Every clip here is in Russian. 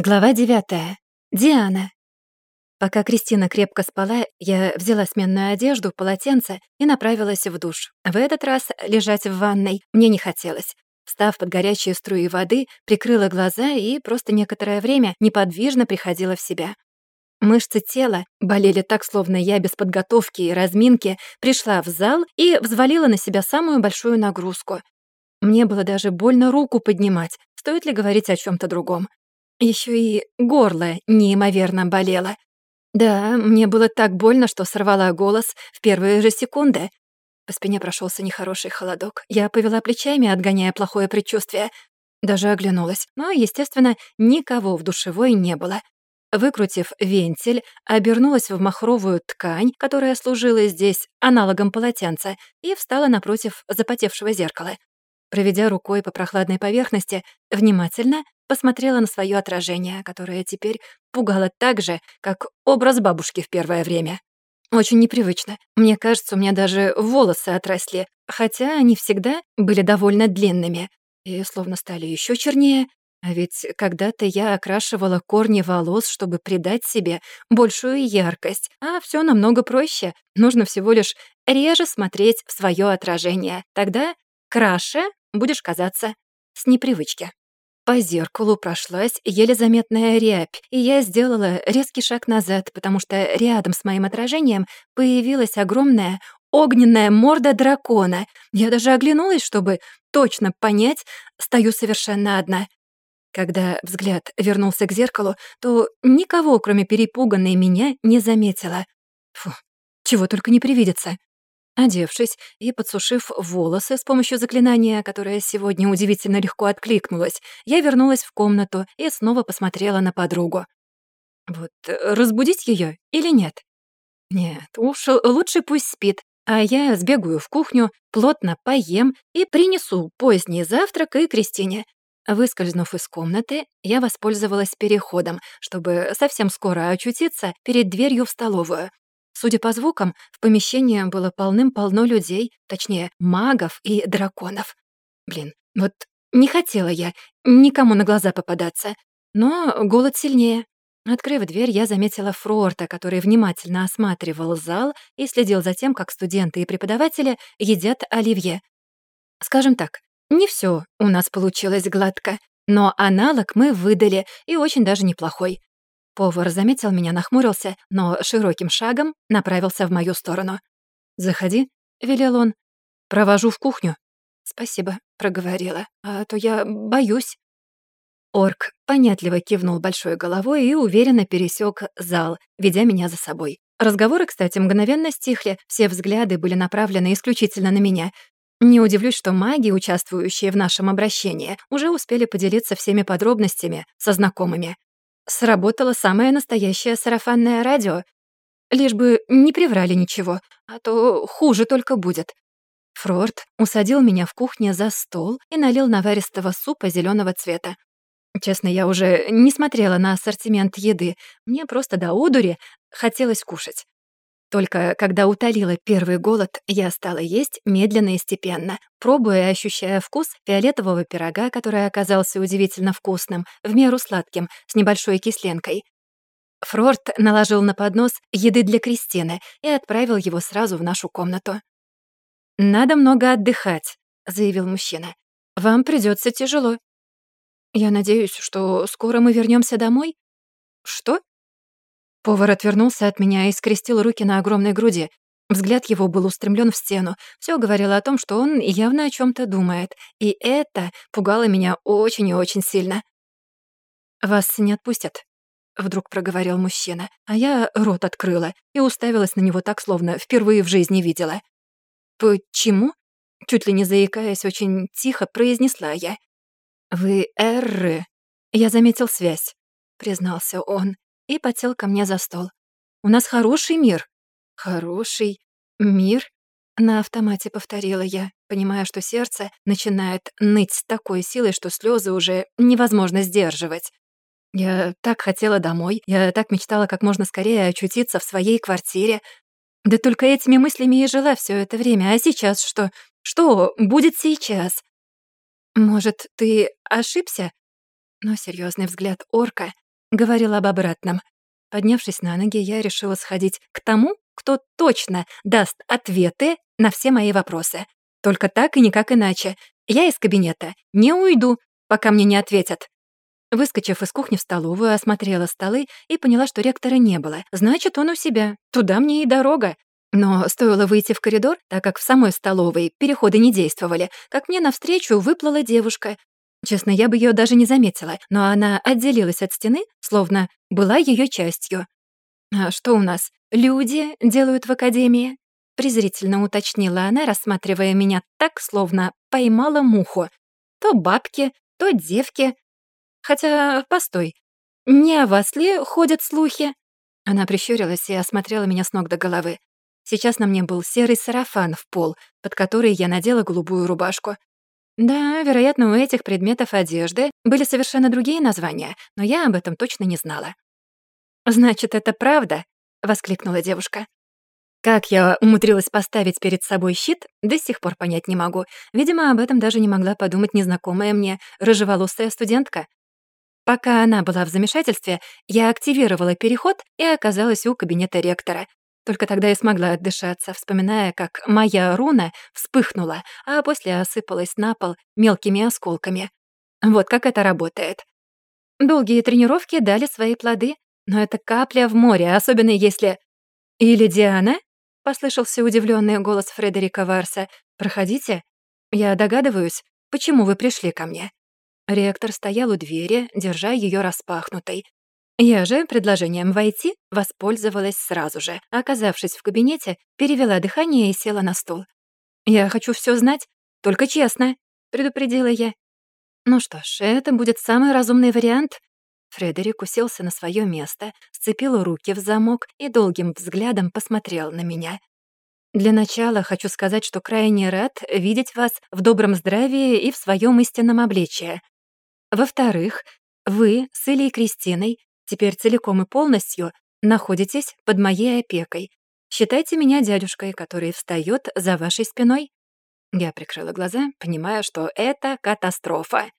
Глава 9. Диана. Пока Кристина крепко спала, я взяла сменную одежду, полотенце и направилась в душ. В этот раз лежать в ванной мне не хотелось. Встав под горячие струи воды, прикрыла глаза и просто некоторое время неподвижно приходила в себя. Мышцы тела болели так, словно я без подготовки и разминки пришла в зал и взвалила на себя самую большую нагрузку. Мне было даже больно руку поднимать, стоит ли говорить о чем то другом. Еще и горло неимоверно болело. Да, мне было так больно, что сорвала голос в первые же секунды. По спине прошелся нехороший холодок. Я повела плечами, отгоняя плохое предчувствие. Даже оглянулась. Но, естественно, никого в душевой не было. Выкрутив вентиль, обернулась в махровую ткань, которая служила здесь аналогом полотенца, и встала напротив запотевшего зеркала. Проведя рукой по прохладной поверхности, внимательно посмотрела на свое отражение, которое теперь пугало так же, как образ бабушки в первое время. Очень непривычно. Мне кажется, у меня даже волосы отросли, хотя они всегда были довольно длинными и словно стали еще чернее. А ведь когда-то я окрашивала корни волос, чтобы придать себе большую яркость, а все намного проще. Нужно всего лишь реже смотреть в свое отражение. Тогда краше будешь казаться с непривычки. По зеркалу прошлась еле заметная рябь, и я сделала резкий шаг назад, потому что рядом с моим отражением появилась огромная огненная морда дракона. Я даже оглянулась, чтобы точно понять, стою совершенно одна. Когда взгляд вернулся к зеркалу, то никого, кроме перепуганной меня, не заметила. Фу, чего только не привидится. Одевшись и подсушив волосы с помощью заклинания, которое сегодня удивительно легко откликнулось, я вернулась в комнату и снова посмотрела на подругу. Вот э, разбудить ее или нет? Нет, уж лучше пусть спит, а я сбегаю в кухню, плотно поем и принесу поздний завтрак и Кристине. Выскользнув из комнаты, я воспользовалась переходом, чтобы совсем скоро очутиться перед дверью в столовую. Судя по звукам, в помещении было полным-полно людей, точнее, магов и драконов. Блин, вот не хотела я никому на глаза попадаться, но голод сильнее. Открыв дверь, я заметила Фрорта, который внимательно осматривал зал и следил за тем, как студенты и преподаватели едят оливье. Скажем так, не все у нас получилось гладко, но аналог мы выдали, и очень даже неплохой. Повар заметил меня, нахмурился, но широким шагом направился в мою сторону. «Заходи», — велел он. «Провожу в кухню». «Спасибо», — проговорила, «а то я боюсь». Орк понятливо кивнул большой головой и уверенно пересек зал, ведя меня за собой. Разговоры, кстати, мгновенно стихли, все взгляды были направлены исключительно на меня. Не удивлюсь, что маги, участвующие в нашем обращении, уже успели поделиться всеми подробностями со знакомыми. Сработало самое настоящее сарафанное радио. Лишь бы не приврали ничего, а то хуже только будет. Фрорт усадил меня в кухне за стол и налил наваристого супа зеленого цвета. Честно, я уже не смотрела на ассортимент еды. Мне просто до одури хотелось кушать. Только когда утолила первый голод, я стала есть медленно и степенно, пробуя и ощущая вкус фиолетового пирога, который оказался удивительно вкусным, в меру сладким, с небольшой кисленкой. Фрорт наложил на поднос еды для Кристины и отправил его сразу в нашу комнату. «Надо много отдыхать», — заявил мужчина. «Вам придется тяжело». «Я надеюсь, что скоро мы вернемся домой?» «Что?» Повар отвернулся от меня и скрестил руки на огромной груди. Взгляд его был устремлен в стену. Все говорило о том, что он явно о чем то думает. И это пугало меня очень и очень сильно. «Вас не отпустят», — вдруг проговорил мужчина, а я рот открыла и уставилась на него так, словно впервые в жизни видела. «Почему?» — чуть ли не заикаясь, очень тихо произнесла я. «Вы Эрры?» «Я заметил связь», — признался он и потел ко мне за стол. «У нас хороший мир». «Хороший мир?» На автомате повторила я, понимая, что сердце начинает ныть с такой силой, что слезы уже невозможно сдерживать. Я так хотела домой, я так мечтала как можно скорее очутиться в своей квартире. Да только этими мыслями и жила все это время. А сейчас что? Что будет сейчас? Может, ты ошибся? Но серьезный взгляд орка говорил об обратном. Поднявшись на ноги, я решила сходить к тому, кто точно даст ответы на все мои вопросы. Только так и никак иначе. Я из кабинета не уйду, пока мне не ответят. Выскочив из кухни в столовую, осмотрела столы и поняла, что ректора не было. Значит, он у себя. Туда мне и дорога. Но стоило выйти в коридор, так как в самой столовой переходы не действовали, как мне навстречу выплыла девушка. Честно, я бы ее даже не заметила, но она отделилась от стены, словно была ее частью. «А что у нас, люди делают в академии?» презрительно уточнила она, рассматривая меня так, словно поймала муху. То бабки, то девки. Хотя, постой, не о вас ли ходят слухи? Она прищурилась и осмотрела меня с ног до головы. Сейчас на мне был серый сарафан в пол, под который я надела голубую рубашку. Да, вероятно, у этих предметов одежды были совершенно другие названия, но я об этом точно не знала. «Значит, это правда?» — воскликнула девушка. Как я умудрилась поставить перед собой щит, до сих пор понять не могу. Видимо, об этом даже не могла подумать незнакомая мне рыжеволосая студентка. Пока она была в замешательстве, я активировала переход и оказалась у кабинета ректора. Только тогда я смогла отдышаться, вспоминая, как моя руна вспыхнула, а после осыпалась на пол мелкими осколками. Вот как это работает. Долгие тренировки дали свои плоды, но это капля в море, особенно если... «Или Диана?» — послышался удивленный голос Фредерика Варса. «Проходите. Я догадываюсь, почему вы пришли ко мне». Ректор стоял у двери, держа ее распахнутой. Я же предложением войти воспользовалась сразу же. Оказавшись в кабинете, перевела дыхание и села на стул. «Я хочу все знать, только честно», — предупредила я. «Ну что ж, это будет самый разумный вариант». Фредерик уселся на свое место, сцепил руки в замок и долгим взглядом посмотрел на меня. «Для начала хочу сказать, что крайне рад видеть вас в добром здравии и в своем истинном обличии. Во-вторых, вы с Илей Кристиной теперь целиком и полностью находитесь под моей опекой. Считайте меня дядюшкой, который встает за вашей спиной». Я прикрыла глаза, понимая, что это катастрофа.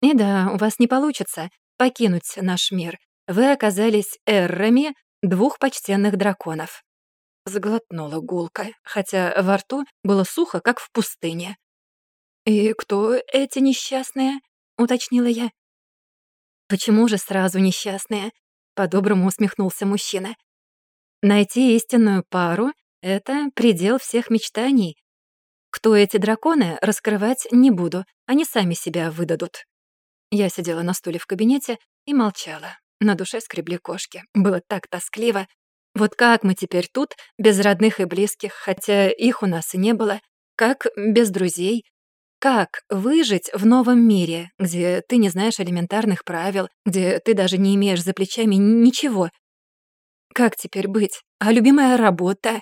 «И да, у вас не получится покинуть наш мир. Вы оказались эррами двух почтенных драконов». Заглотнула гулка, хотя во рту было сухо, как в пустыне. «И кто эти несчастные?» — уточнила я. «Почему же сразу несчастные?» — по-доброму усмехнулся мужчина. «Найти истинную пару — это предел всех мечтаний. Кто эти драконы, раскрывать не буду, они сами себя выдадут». Я сидела на стуле в кабинете и молчала. На душе скребли кошки. Было так тоскливо. Вот как мы теперь тут, без родных и близких, хотя их у нас и не было, как без друзей, как выжить в новом мире, где ты не знаешь элементарных правил, где ты даже не имеешь за плечами ничего? Как теперь быть? А любимая работа?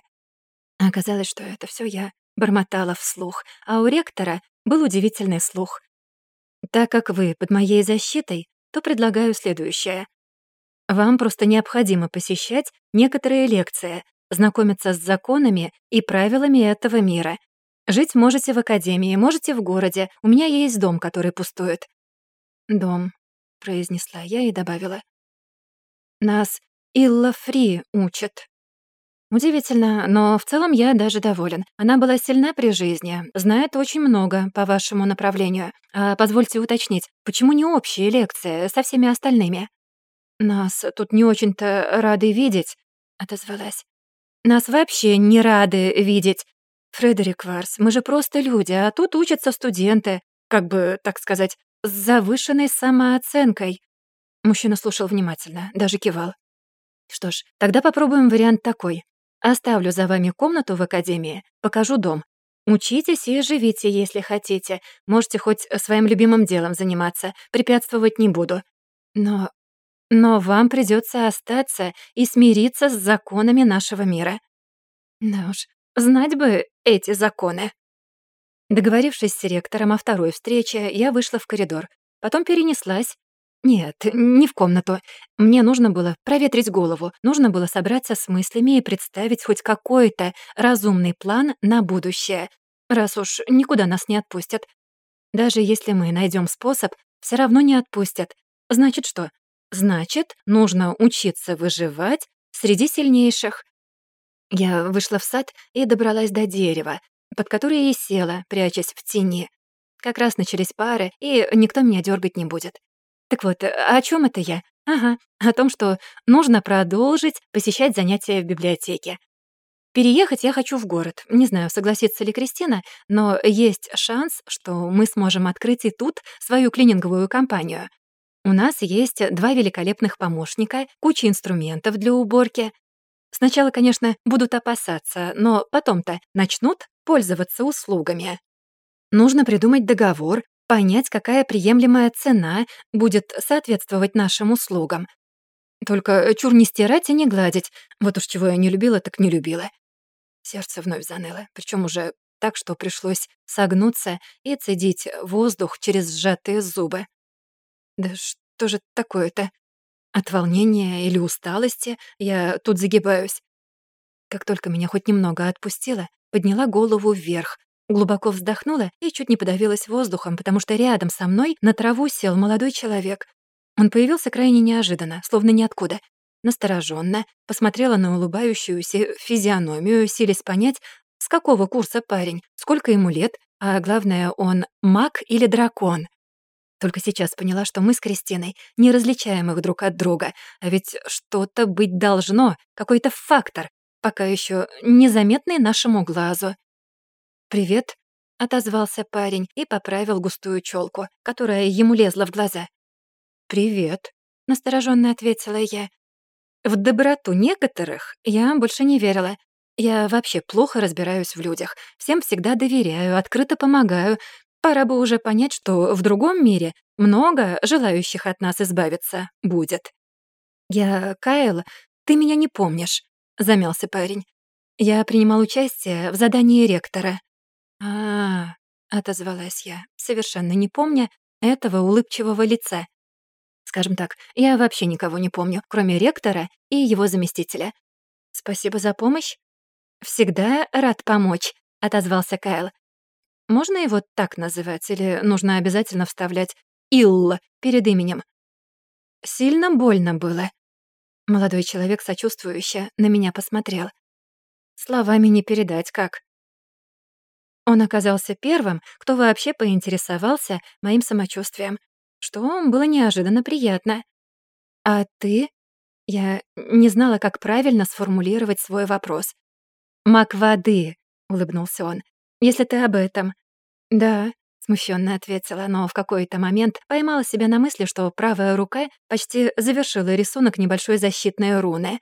Оказалось, что это все я бормотала вслух, а у ректора был удивительный слух. Так как вы под моей защитой, то предлагаю следующее. Вам просто необходимо посещать некоторые лекции, знакомиться с законами и правилами этого мира, Жить можете в академии, можете в городе. У меня есть дом, который пустует». «Дом», — произнесла я и добавила. «Нас Илла Фри учат». Удивительно, но в целом я даже доволен. Она была сильна при жизни, знает очень много по вашему направлению. А позвольте уточнить, почему не общие лекции со всеми остальными? Нас тут не очень-то рады видеть, отозвалась. Нас вообще не рады видеть. «Фредерик Варс, мы же просто люди, а тут учатся студенты, как бы, так сказать, с завышенной самооценкой». Мужчина слушал внимательно, даже кивал. «Что ж, тогда попробуем вариант такой. Оставлю за вами комнату в академии, покажу дом. Учитесь и живите, если хотите. Можете хоть своим любимым делом заниматься, препятствовать не буду. Но... но вам придется остаться и смириться с законами нашего мира». Да уж, Знать бы эти законы. Договорившись с ректором о второй встрече, я вышла в коридор. Потом перенеслась. Нет, не в комнату. Мне нужно было проветрить голову, нужно было собраться с мыслями и представить хоть какой-то разумный план на будущее, раз уж никуда нас не отпустят. Даже если мы найдем способ, все равно не отпустят. Значит что? Значит, нужно учиться выживать среди сильнейших. Я вышла в сад и добралась до дерева, под которое и села, прячась в тени. Как раз начались пары, и никто меня дергать не будет. Так вот, о чем это я? Ага, о том, что нужно продолжить посещать занятия в библиотеке. Переехать я хочу в город. Не знаю, согласится ли Кристина, но есть шанс, что мы сможем открыть и тут свою клининговую компанию. У нас есть два великолепных помощника, куча инструментов для уборки. Сначала, конечно, будут опасаться, но потом-то начнут пользоваться услугами. Нужно придумать договор, понять, какая приемлемая цена будет соответствовать нашим услугам. Только чур не стирать и не гладить. Вот уж чего я не любила, так не любила. Сердце вновь заныло, причем уже так, что пришлось согнуться и цедить воздух через сжатые зубы. Да что же такое-то? От волнения или усталости я тут загибаюсь. Как только меня хоть немного отпустило, подняла голову вверх, глубоко вздохнула и чуть не подавилась воздухом, потому что рядом со мной на траву сел молодой человек. Он появился крайне неожиданно, словно ниоткуда. Настороженно, посмотрела на улыбающуюся физиономию, силясь понять, с какого курса парень, сколько ему лет, а главное, он маг или дракон. Только сейчас поняла, что мы с Кристиной не различаем их друг от друга, а ведь что-то быть должно, какой-то фактор, пока еще незаметный нашему глазу. «Привет», — отозвался парень и поправил густую челку, которая ему лезла в глаза. «Привет», — настороженно ответила я. В доброту некоторых я больше не верила. Я вообще плохо разбираюсь в людях, всем всегда доверяю, открыто помогаю, Пора бы уже понять, что в другом мире много желающих от нас избавиться будет. «Я Кайл, ты меня не помнишь», — замялся парень. «Я принимал участие в задании ректора». «А-а-а», отозвалась я, совершенно не помня этого улыбчивого лица. Скажем так, я вообще никого не помню, кроме ректора и его заместителя. «Спасибо за помощь». «Всегда рад помочь», — отозвался Кайл. Можно его так называть или нужно обязательно вставлять «Илла» перед именем? Сильно больно было. Молодой человек сочувствующе на меня посмотрел. Словами не передать как. Он оказался первым, кто вообще поинтересовался моим самочувствием, что было неожиданно приятно. «А ты?» Я не знала, как правильно сформулировать свой вопрос. «Мак воды», — улыбнулся он если ты об этом». «Да», — смущенно ответила, но в какой-то момент поймала себя на мысли, что правая рука почти завершила рисунок небольшой защитной руны.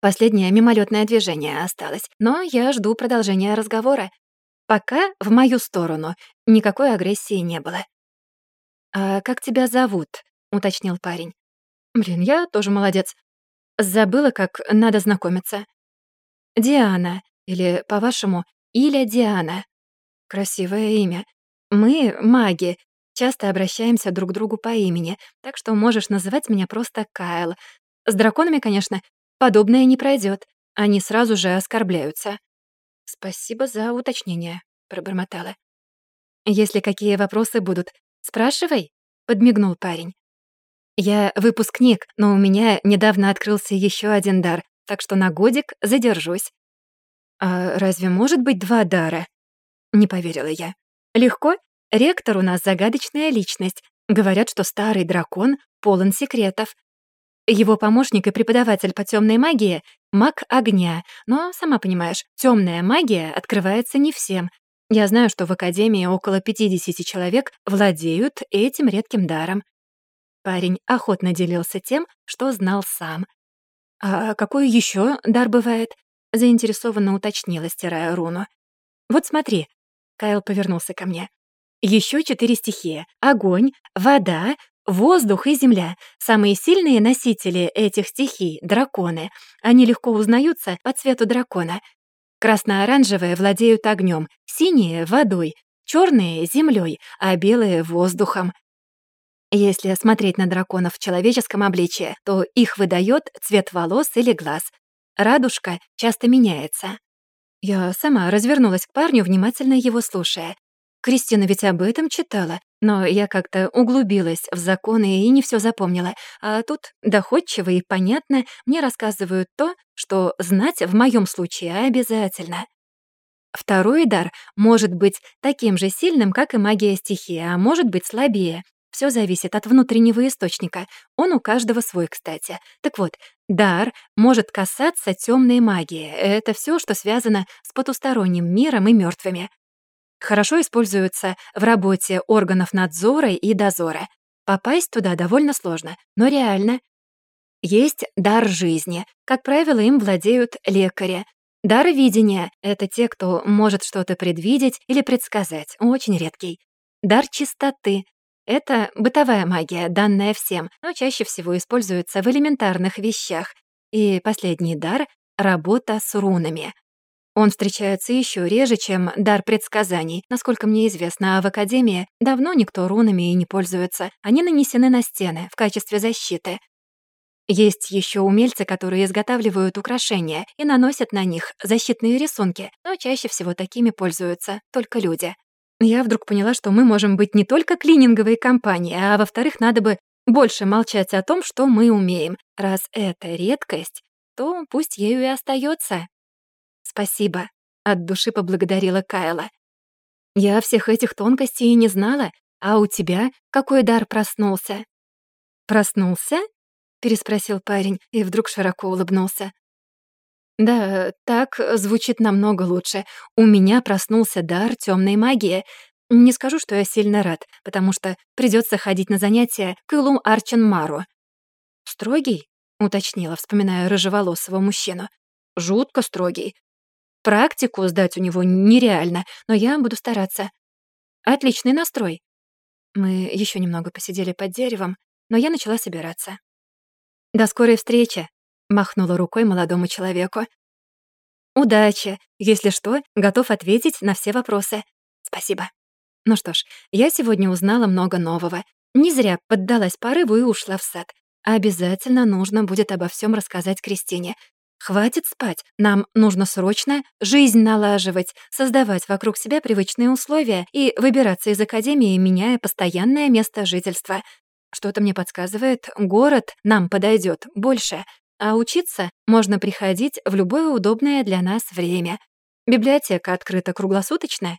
Последнее мимолетное движение осталось, но я жду продолжения разговора. Пока в мою сторону никакой агрессии не было. «А как тебя зовут?» — уточнил парень. «Блин, я тоже молодец. Забыла, как надо знакомиться. Диана, или, по-вашему, Иля Диана. Красивое имя. Мы, маги, часто обращаемся друг к другу по имени, так что можешь называть меня просто Кайл. С драконами, конечно, подобное не пройдет. Они сразу же оскорбляются. «Спасибо за уточнение», — пробормотала. «Если какие вопросы будут, спрашивай», — подмигнул парень. «Я выпускник, но у меня недавно открылся еще один дар, так что на годик задержусь. «А разве может быть два дара?» Не поверила я. «Легко. Ректор у нас загадочная личность. Говорят, что старый дракон полон секретов. Его помощник и преподаватель по темной магии — маг огня. Но, сама понимаешь, темная магия открывается не всем. Я знаю, что в Академии около 50 человек владеют этим редким даром. Парень охотно делился тем, что знал сам. «А какой еще дар бывает?» Заинтересованно уточнила, стирая руну. «Вот смотри», — Кайл повернулся ко мне. Еще четыре стихии — огонь, вода, воздух и земля. Самые сильные носители этих стихий — драконы. Они легко узнаются по цвету дракона. Красно-оранжевые владеют огнем, синие — водой, черные — землей, а белые — воздухом. Если смотреть на драконов в человеческом обличье, то их выдает цвет волос или глаз, Радужка часто меняется. Я сама развернулась к парню, внимательно его слушая. Кристина ведь об этом читала, Но я как-то углубилась в законы и не все запомнила. А тут доходчиво и понятно мне рассказывают то, что знать в моем случае обязательно. Второй дар может быть таким же сильным, как и магия стихии, а может быть слабее. Все зависит от внутреннего источника. Он у каждого свой, кстати. Так вот, дар может касаться темной магии. Это все, что связано с потусторонним миром и мертвыми. Хорошо используются в работе органов надзора и дозора. Попасть туда довольно сложно, но реально. Есть дар жизни. Как правило, им владеют лекари. Дар видения — это те, кто может что-то предвидеть или предсказать, очень редкий. Дар чистоты это бытовая магия, данная всем, но чаще всего используется в элементарных вещах. И последний дар — работа с рунами. Он встречается еще реже, чем дар предсказаний, насколько мне известно, а в Академии давно никто рунами и не пользуется. Они нанесены на стены в качестве защиты. Есть еще умельцы, которые изготавливают украшения и наносят на них защитные рисунки, но чаще всего такими пользуются только люди. Я вдруг поняла, что мы можем быть не только клининговой компанией, а во-вторых, надо бы больше молчать о том, что мы умеем. Раз это редкость, то пусть ею и остается. Спасибо, от души поблагодарила Кайла. Я всех этих тонкостей и не знала, а у тебя какой дар проснулся? Проснулся? переспросил парень и вдруг широко улыбнулся. Да, так звучит намного лучше. У меня проснулся дар темной магии. Не скажу, что я сильно рад, потому что придется ходить на занятия к Илу Арченмару. «Строгий?» — уточнила, вспоминая рыжеволосого мужчину. «Жутко строгий. Практику сдать у него нереально, но я буду стараться. Отличный настрой». Мы еще немного посидели под деревом, но я начала собираться. «До скорой встречи!» Махнула рукой молодому человеку. «Удачи! Если что, готов ответить на все вопросы. Спасибо». Ну что ж, я сегодня узнала много нового. Не зря поддалась порыву и ушла в сад. Обязательно нужно будет обо всем рассказать Кристине. Хватит спать. Нам нужно срочно жизнь налаживать, создавать вокруг себя привычные условия и выбираться из академии, меняя постоянное место жительства. Что-то мне подсказывает, город нам подойдет больше. А учиться можно приходить в любое удобное для нас время. Библиотека открыта круглосуточно,